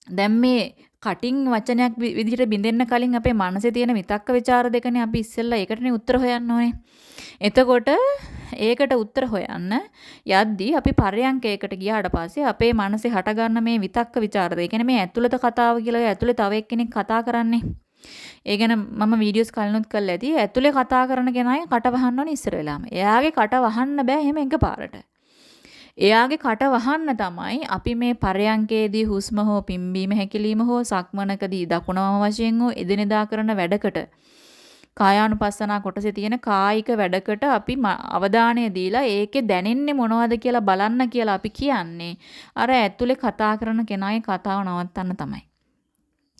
දැන් මේ කටින් වචනයක් විදිහට බින්දෙන්න කලින් අපේ මනසේ තියෙන විතක්ක ਵਿਚාර දෙකනේ අපි ඉස්සෙල්ලා ඒකටනේ උත්තර හොයන්න ඕනේ. එතකොට ඒකට උත්තර හොයන්න යද්දී අපි පරයන්කයකට ගියාට පස්සේ අපේ මනසේ හටගන්න මේ විතක්ක ਵਿਚාර දෙක, කියන්නේ මේ ඇතුළත කතාව කියලා ඇතුළේ තව එක්කෙනෙක් කතා කරන්නේ. ඒ ගැන මම වීඩියෝස් කලිනුත් කළා ඇති. ඇතුළේ කතා කරන කෙනාගේ කට වහන්න ඕනේ ඉස්සර වෙලාම. එයාගේ කට වහන්න බෑ එහෙම එකපාරට. එයාගේ කට වහන්න තමයි අපි මේ පරයන්කේදී හුස්ම හෝ පිම්බීම හැකිලිම හෝ සක්මනකදී දකුණම වශයෙන් හෝ එදිනෙදා කරන වැඩකට කායානුපස්සනා කොටසේ තියෙන කායික වැඩකට අපි අවධානය දීලා ඒකේ දැනෙන්නේ මොනවද කියලා බලන්න කියලා අපි කියන්නේ අර ඇතුලේ කතා කරන කෙනාගේ කතාව නවත්තන්න තමයි.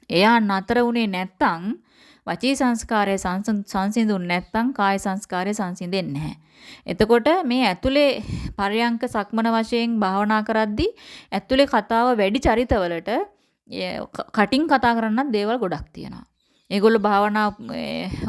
එයා නතර වුණේ නැත්තම් වචී සංස්කාරය සංසිඳුන් නැත්තම් කාය සංස්කාරය සංසිඳෙන්නේ නැහැ. එතකොට මේ ඇතුලේ පරයන්ක සක්මන වශයෙන් භාවනා කරද්දී ඇතුලේ කතාව වැඩි චරිතවලට කටින් කතා කරන්නත් දේවල් ගොඩක් තියෙනවා. ඒගොල්ලෝ භාවනා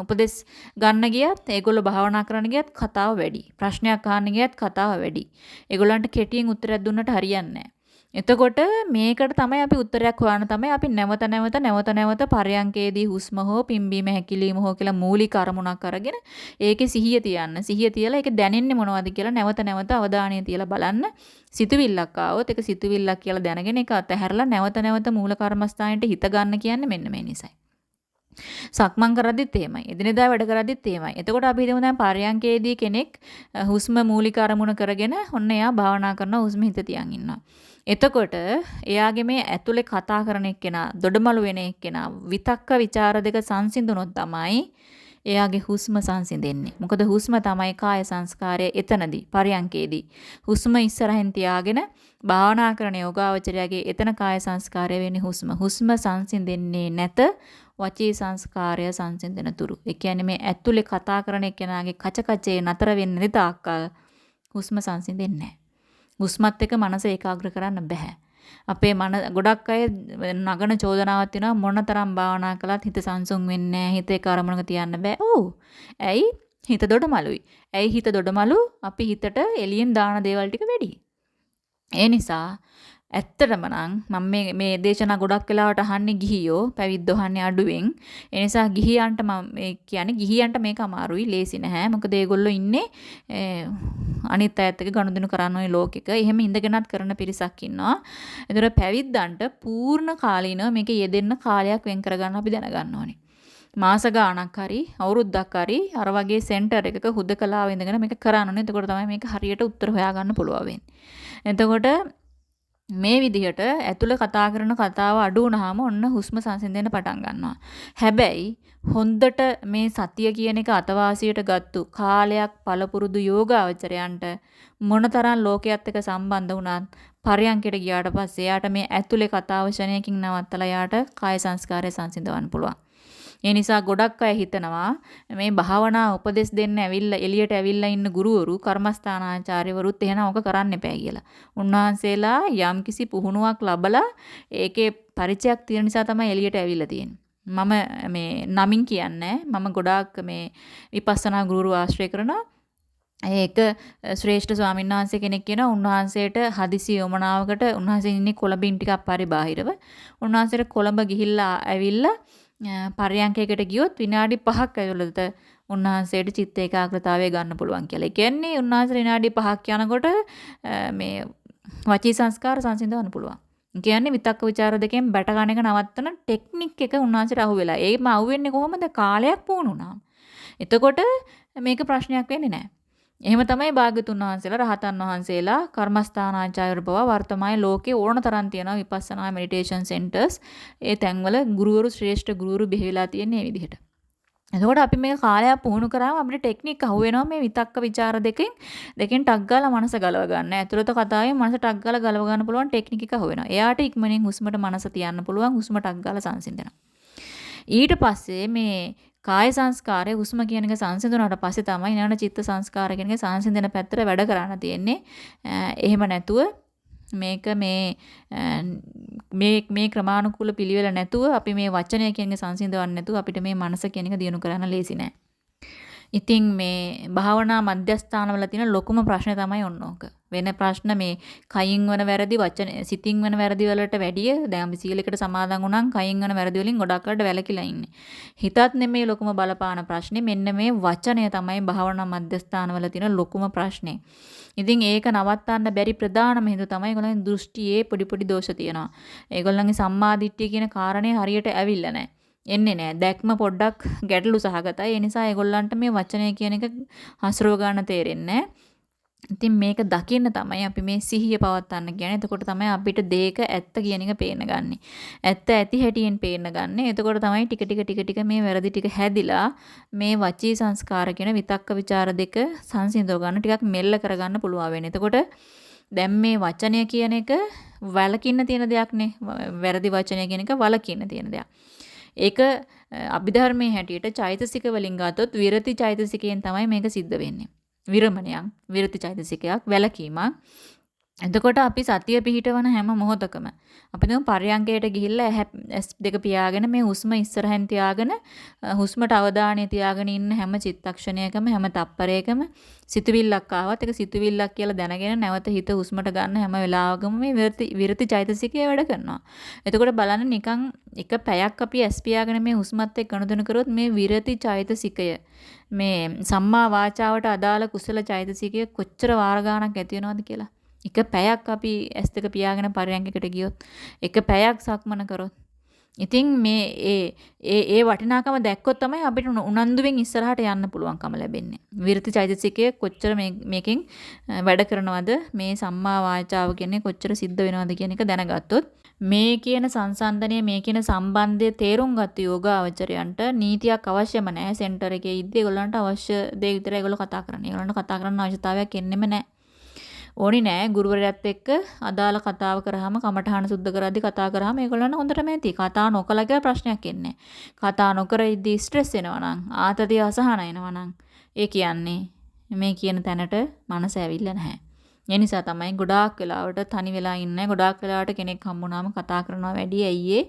උපදෙස් ගන්න ගියත් ඒගොල්ලෝ භාවනා කරන්න ගියත් කතාව වැඩි. ප්‍රශ්නයක් අහන්න ගියත් කතාව වැඩි. ඒගොල්ලන්ට කෙටියෙන් උත්තරයක් දුන්නට හරියන්නේ නැහැ. එතකොට මේකට තමයි අපි උත්තරයක් හොයන්න තමයි අපි නැවත නැවත නැවත නැවත පරයන්කේදී හුස්ම හෝ පිම්බීම හැකිලිම හෝ කියලා මූලික අරමුණක් අරගෙන ඒකේ සිහිය තියන්න. සිහිය තියලා ඒක දැනෙන්නේ මොනවද කියලා නැවත නැවත අවධානය තියලා බලන්න. සිතුවිල්ලක් ආවොත් ඒක සිතුවිල්ලක් කියලා දැනගෙන ඒක අතහැරලා නැවත නැවත මූල කර්මස්ථානයට හිත ගන්න කියන්නේ මෙන්න මේ නිසයි. සක්මන් කරද්දිත් එහෙමයි. එදිනෙදා වැඩ කරද්දිත් එහෙමයි. එතකොට අපි හිතමු දැන් පරයන්කේදී කෙනෙක් හුස්ම මූලික අරමුණ කරගෙන ඔන්න එයා භාවනා කරනවා හුස්ම හිත තියන් ඉන්නවා. එතකොට එයාගේ මේ ඇතුලේ කතා කරන එක්කෙනා, දොඩමළු වෙන එක්කෙනා විතක්ක ਵਿਚාර දෙක සංසිඳුනොත් තමයි එයාගේ හුස්ම සංසිඳෙන්නේ. මොකද හුස්ම තමයි කාය සංස්කාරය එතනදී පරියංකේදී. හුස්ම ඉස්සරහින් තියාගෙන භාවනා කරන යෝගාවචරයාගේ එතන කාය සංස්කාරය වෙන්නේ හුස්ම. හුස්ම සංසිඳෙන්නේ නැත වචී සංස්කාරය සංසිඳෙන තුරු. ඒ කියන්නේ මේ ඇතුලේ කතා කරන එක්කෙනාගේ කච කචේ නතර වෙන්නේ තාක්කල් හුස්ම සංසිඳෙන්නේ නැහැ. හුස්මත් එක්ක මනස ඒකාග්‍ර කරන්න බෑ. අපේ මන ගොඩක් අය නගන චෝදනාවක් තියෙනවා මොනතරම් භාවනා කළත් හිත සංසුන් වෙන්නේ නැහැ. හිත ඒක අරමුණක තියන්න බෑ. ඔව්. ඇයි? හිත දොඩමලුයි. ඇයි හිත දොඩමලු? අපි හිතට එළියෙන් දාන දේවල් ටික වැඩි. ඒ නිසා ඇත්තටම නම් මම මේ මේ දේශනා ගොඩක් වෙලාවට අහන්නේ ගිහියෝ පැවිද්දෝ අහන්නේ අඩුවෙන්. ඒ නිසා ගිහියන්ට මම මේ කියන්නේ ගිහියන්ට මේක අමාරුයි ලේසි නැහැ. මොකද ඒගොල්ලෝ ඉන්නේ අනිත් අයත් එක්ක ගනුදෙනු කරන ওই ලෝකෙක. එහෙම ඉඳගෙනත් කරන පිරිසක් ඉන්නවා. ඒතර පැවිද්දන්ට පූර්ණ කාලීනව මේක යෙදෙන්න කාලයක් වෙන් කරගන්න අපි දැනගන්න ඕනේ. මාස ගාණක් හරි අවුරුද්දක් හරි අර වගේ සෙන්ටර් එකක හුදකලාව ඉඳගෙන මේක කරන්න ඕනේ. එතකොට තමයි මේක හරියට උත්තර හොයාගන්න පුළුවන් වෙන්නේ. එතකොට මේ විදිහට ඇතුළ කතා කරන කතාව අඩු වුණාම ඔන්න හුස්ම සංසිඳෙන්න පටන් ගන්නවා. හැබැයි හොඳට මේ සතිය කියන එක අතවාසියට ගත්තු කාලයක් පළපුරුදු යෝගාවචරයන්ට මොනතරම් ලෝකයේත් එක්ක සම්බන්ධ වුණත් පරයන්කයට ගියාට පස්සේ එයාට මේ ඇතුලේ කතාව ශරණයකින් නවත්තලා එයාට කාය සංස්කාරය සංසිඳවන්න පුළුවන්. ඒ නිසා ගොඩක් අය හිතනවා මේ භාවනා උපදෙස් දෙන්න ඇවිල්ලා එළියට ඇවිල්ලා ඉන්න ගුරුවරු කර්මස්ථානාචාර්යවරුත් එහෙනම් ඔක කරන්න එපා කියලා. උන්වහන්සේලා යම්කිසි පුහුණුවක් ලබලා ඒකේ පරිචයක් තියෙන නිසා තමයි එළියට ඇවිල්ලා තියෙන්නේ. මම මේ නමින් කියන්නේ මම ගොඩාක් මේ විපස්සනා ගුරු ආශ්‍රය කරනවා ඒක ශ්‍රේෂ්ඨ ස්වාමීන් වහන්සේ කෙනෙක් කියනවා උන්වහන්සේට හදිසි යොමනාවකට උන්වහන්සේ ඉන්නේ කොළඹින් ටිකක් පරිබාහිරව. උන්වහන්සේට කොළඹ ගිහිල්ලා ඇවිල්ලා පරයන්කයකට ගියොත් විනාඩි 5ක් ඇතුළත උන්වහන්සේට චිත්ත ඒකාග්‍රතාවය ගන්න පුළුවන් කියලා. ඒ කියන්නේ උන්වහන්සේ විනාඩි 5ක් යනකොට මේ වචී සංස්කාර සංසිඳවන්න පුළුවන්. කියන්නේ විතක්ක ਵਿਚාර දෙකෙන් බැට ගන්න එක නවත්තන ටෙක්නික් එක උන්වහන්සේට අහුවෙලා. ඒකම අහුවෙන්නේ කොහොමද? කාලයක් පුහුණුනාම. එතකොට මේක ප්‍රශ්නයක් වෙන්නේ නැහැ. එහෙම තමයි භාග්‍යතුන් වහන්සේලා රහතන් වහන්සේලා කර්මස්ථානාචාර්යවරු බව වර්තමාන ලෝකේ ඕන තරම් තියෙනවා විපස්සනා මෙඩිටේෂන් සෙන්ටර්ස්. ඒ තැන්වල ගුරුවරු ශ්‍රේෂ්ඨ ගුරුවරු බෙහෙලා තියෙන මේ විදිහට. එතකොට අපි මේක කාලයක් පුහුණු කරාම අපිට ටෙක්නික් අහු වෙනවා මේ විතක්ක ਵਿਚාර දෙකෙන් දෙකෙන් ටක් ගාලා මනස ගලව ගන්න. ඇතුළත කතාවේ මනස ටක් ගාලා ගලව ගන්න පුළුවන් ටෙක්නික් එක අහු වෙනවා. එයාට ඉක්මනින් හුස්මට මනස තියන්න පුළුවන්. හුස්ම ටක් ගාලා සංසිඳනවා. ඊට පස්සේ මේ කාය සංස්කාරය හුස්ම කියන එක සංසිඳුණාට පස්සේ තමයි ඊළඟ චිත්ත සංස්කාර කියන එක සංසිඳන පැත්තට වැඩ කරන්න තියෙන්නේ. එහෙම නැතුව මේක මේ මේ මේ ක්‍රමානුකූල පිළිවෙල නැතුව අපි මේ වචනය කියන එක සංසිඳවන්නේ නැතුව අපිට මේ මනස කියන එක දියුණු කරන්න ලේසි නෑ. ඉතින් මේ භාවනා මධ්‍යස්ථානවල තියෙන ලොකුම ප්‍රශ්නේ තමයි ඔන්න ඕක. වෙන ප්‍රශ්න මේ කයින් වන වැරදි වචන සිතින් වන වැරදි වලට වැඩිය දැන් අපි සීලයකට සමාදන් වුණාම කයින් වන වැරදි වලින් ගොඩක් අඩ වැළකීලා ඉන්නේ. හිතත් නෙමේ ලොකුම බලපාන ප්‍රශ්නේ මෙන්න මේ වචනය තමයි භාවනා මධ්‍යස්ථානවල තියෙන ලොකුම ප්‍රශ්නේ. ඉතින් ඒක නවත්තන්න බැරි ප්‍රධානම හේතුව තමයි ඒගොල්ලන්ගේ දෘෂ්ටියේ පොඩි පොඩි දෝෂ තියෙනවා. ඒගොල්ලන්ගේ සම්මාදිට්ඨිය කියන කාරණේ හරියට ඇවිල්ලා නැහැ. එන්නේ නැහැ. දැක්ම පොඩ්ඩක් ගැටලු සහගතයි. ඒ නිසා ඒගොල්ලන්ට මේ වචනය කියන එක හසුරව ගන්න තේරෙන්නේ ඉතින් මේක දකින්න තමයි අපි මේ සිහිය පවත්වන්න කියන්නේ. එතකොට තමයි අපිට දෙයක ඇත්ත කියන එක පේන්න ගන්නෙ. ඇත්ත ඇති හැටියෙන් පේන්න ගන්නෙ. එතකොට තමයි ටික ටික ටික ටික මේ වැරදි ටික හැදිලා මේ වචී සංස්කාර කියන විතක්ක ਵਿਚාර දෙක සංසිඳව ගන්න ටිකක් මෙල්ල කරගන්න පුළුවන් වෙන්නේ. එතකොට දැන් මේ වචනය කියන එක වලකින්න තියෙන දෙයක් නේ. වැරදි වචනය කියන එක වලකින්න තියෙන දෙයක්. ඒක අභිධර්මයේ හැටියට චෛතසික වලින් ගත්තොත් විරති චෛතසිකයෙන් තමයි මේක සිද්ධ වෙන්නේ. විරමණයක්, විරති චෛතසිකයක්, වැලකීමක්. එතකොට අපි සතිය පිහිටවන හැම මොහොතකම අපි දැන් පර්යංකයට ගිහිල්ලා ඇස් දෙක පියාගෙන මේ හුස්ම ඉස්සරහෙන් තියාගෙන හුස්මට අවධානය තියාගෙන ඉන්න හැම චිත්තක්ෂණයකම හැම තප්පරයකම සිතුවිල්ලක් ආවත් ඒක සිතුවිල්ලක් කියලා දැනගෙන නැවත හිත හුස්මට ගන්න හැම වෙලාවකම මේ විරති විරති චෛතසිකය වැඩ කරනවා. එතකොට බලන්න නිකන් එක පැයක් අපි ඇස් පියාගෙන මේ හුස්මත් එක්ක ගනුදෙනු කරොත් මේ විරති චෛතසිකය මේ සම්මා වාචාවට අදාළ කුසල චෛතසිකය කොච්චර වාර ගාණක් ඇති වෙනවද කියලා. එක පැයක් අපි ඇස් දෙක පියාගෙන පරයන්කකට ගියොත් එක පැයක් සක්මන කරොත් ඉතින් මේ ඒ ඒ ඒ වටිනාකම දැක්කොත් තමයි අපිට උනන්දුවෙන් ඉස්සරහට යන්න පුළුවන්කම ලැබෙන්නේ. විරති චෛතසිකය කොච්චර මේකෙන් වැඩ කරනවද මේ සම්මා වාචාව කියන්නේ කොච්චර සිද්ධ වෙනවද කියන එක දැනගත්තොත් මේ කියන සංසන්දනය මේ කියන සම්බන්ධය තේරුම් ගත්ත යෝගාවචරයන්ට නීතියක් අවශ්‍යම නැහැ. සෙන්ටර් එකේ ඉද්දී ඒගොල්ලන්ට අවශ්‍ය දේ විතරයි ඒගොල්ලෝ කතා කරන්නේ. ඒගොල්ලන්ට කතා කරන්න අවශ්‍යතාවයක් එන්නෙම නැහැ. ඕනි නෑ ගුරුවරයාත් එක්ක අදාළ කතාව කරාම කමඨහන සුද්ධ කරද්දි කතා කරාම ඒගොල්ලන්ට හොඳටම ඇති. කතා නොකලා කියලා ප්‍රශ්නයක් එන්නේ කතා නොකර ඉද්දි ස්ට්‍රෙස් එනවා නම් ආතතිය අසහන එනවා නම් ඒ කියන්නේ මේ කියන තැනට මනස ඇවිල්ලා නැහැ. ඒ නිසා තමයි ගොඩාක් වෙලාවට තනි වෙලා ඉන්නේ. ගොඩාක් වෙලාවට කෙනෙක් හම්බුනාම කතා කරනවා වැඩි ඇයි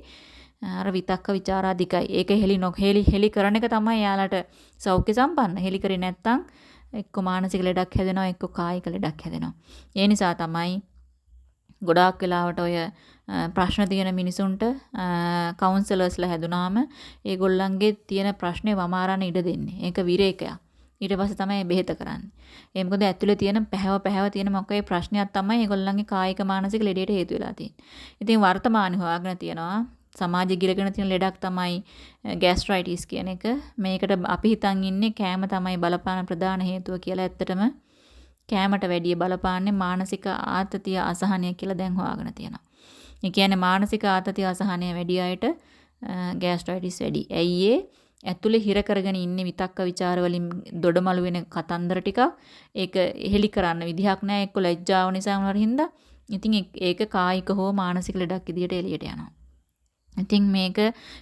අර විතක්ක ਵਿਚාරාධිකයි. ඒක හෙලි නොහෙලි හෙලි කරන එක තමයි යාලට සෞඛ්‍ය සම්පන්න. හෙලි කරේ නැත්තම් එක්ක මානසික ලෙඩක් හැදෙනවා එක්ක කායික ලෙඩක් හැදෙනවා. ඒ නිසා තමයි ගොඩාක් වෙලාවට ඔය ප්‍රශ්න තියෙන මිනිසුන්ට කවුන්සලර්ස්ලා හැදුනාම ඒගොල්ලන්ගේ තියෙන ප්‍රශ්නේ වමාරන්න ඉඩ දෙන්නේ. ඒක විරේකයක්. ඊට පස්සේ තමයි බෙහෙත කරන්නේ. ඒ මොකද ඇතුලේ තියෙන පැහැව පැහැව තියෙන මොකේ ප්‍රශ්නයක් තමයි ඒගොල්ලන්ගේ කායික මානසික ලෙඩේට හේතු වෙලා තියෙන්නේ. ඉතින් වර්තමානයේ හොයාගෙන තියෙනවා සමාජය ගිලගෙන තියෙන ලෙඩක් තමයි ગેස්ට්‍රයිටිස් කියන එක. මේකට අපි හිතන් ඉන්නේ කෑම තමයි බලපාන ප්‍රධාන හේතුව කියලා ඇත්තටම කෑමට වැඩිය බලපාන්නේ මානසික ආතතිය අසහනය කියලා දැන් හොයාගෙන තියෙනවා. ඒ කියන්නේ මානසික ආතතිය අසහනය වැඩි අයට ગેස්ට්‍රයිටිස් වැඩි. ඇයි ඒ? ඇතුලේ හිර කරගෙන ඉන්නේ විතක්ක ਵਿਚාර වලින් දොඩමළු වෙන කතන්දර ටිකක්. ඒක එහෙලි කරන්න විදිහක් නැහැ. එක්ක ලැජ්ජාව නිසා මොනවා හින්දා. ඉතින් ඒක කායික හෝ මානසික ලෙඩක් විදියට එළියට යනවා. ඉතින් මේක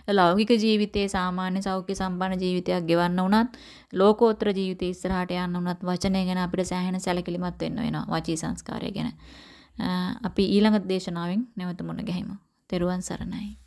ලෞකික ජීවිතයේ සාමාන්‍ය සෞඛ්‍ය සම්පන්න ජීවිතයක් ගෙවන්න උනත් ලෝකෝත්තර ජීවිතේ ඉස්සරහට යන්න උනත් වචනය ගැන අපිට සෑහෙන සැලකිලිමත් වෙන්න වෙනවා වචී සංස්කාරය ගැන. අපි ඊළඟ දේශනාවෙන් නැවත මුණ ගැහිමු. තෙරුවන් සරණයි.